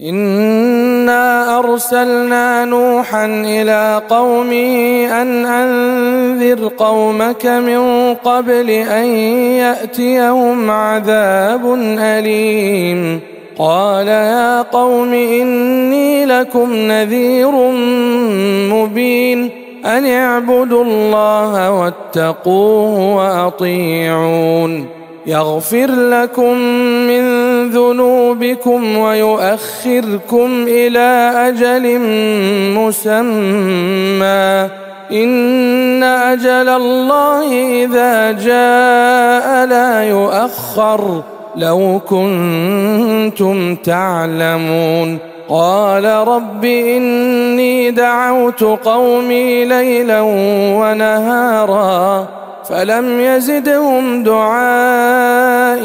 انا ارسلنا نوحا إلى قومه ان انذر قومك من قبل ان ياتيهم عذاب اليم قال يا قوم اني لكم نذير مبين ان اعبدوا الله واتقوه واطيعون يغفر لكم من ذنوبكم ويؤخركم إلى أجل مسمى. إن أجل الله إذا جاء لا يؤخر. لو كنتم تعلمون. قال رب إني دعوت قومي ليلا ونهارا. فلم يزدهم دعائي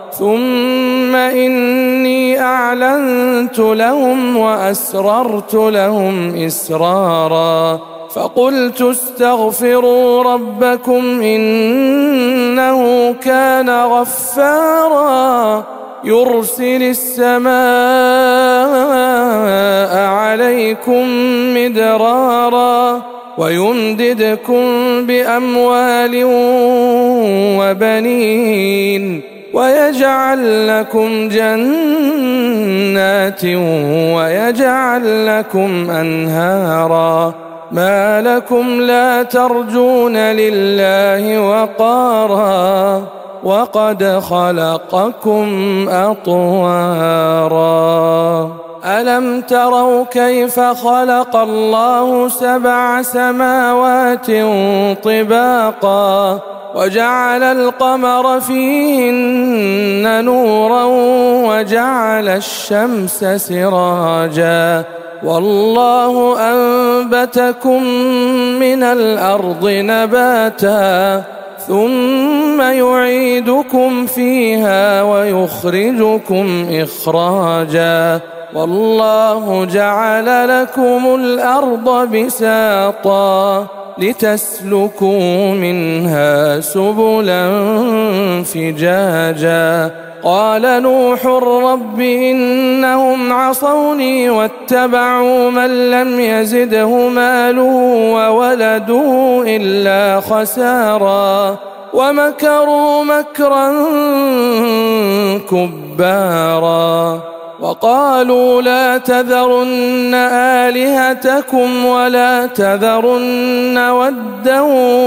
ثم اني اعلنت لهم واسررت لهم اسرارا فقلت استغفروا ربكم انه كان غفارا يرسل السماء عليكم مدرارا ويمددكم باموال وبنين ويجعل لكم جنات ويجعل لكم أنهارا ما لكم لا ترجون لله وقارا وقد خلقكم أطوارا ألم تروا كيف خلق الله سبع سماوات طباقا وجعل القمر فيهن نورا وجعل الشمس سراجا والله أنبتكم من الأرض نباتا ثم يعيدكم فيها ويخرجكم إخراجا والله جعل لكم الأرض بساطا لتسلكوا منها سبلا فجاجا. قال نوح رب إنهم عصوني واتبعوا من لم يزده ماله وولده إلا خسارا. ومكروا مكرا كبارا. وقالوا لا تذرن آلهتكم ولا تذرن ودا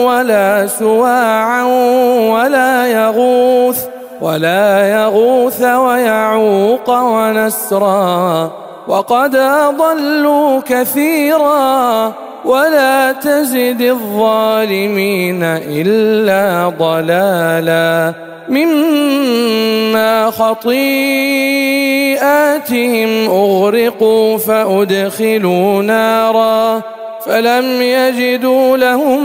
ولا سواعا ولا يغوث ولا يغوث ويعوق ونسرا وقد أضلوا كثيرا ولا تزد الظالمين إلا ضلالا مما خطيئاتهم أغرقوا فأدخلوا نارا فلم يجدوا لهم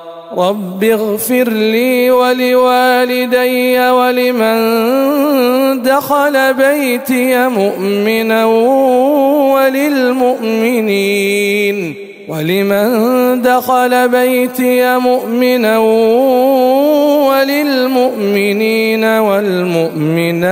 رب اغفر لي ولوالدي ولمن دخل بيتي مؤمنا وللمؤمنين ولمن دخل بيتي مؤمنا وللمؤمنين والمؤمنات